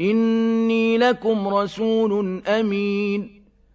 إِنِّي لَكُمْ رَسُولٌ أَمِينٌ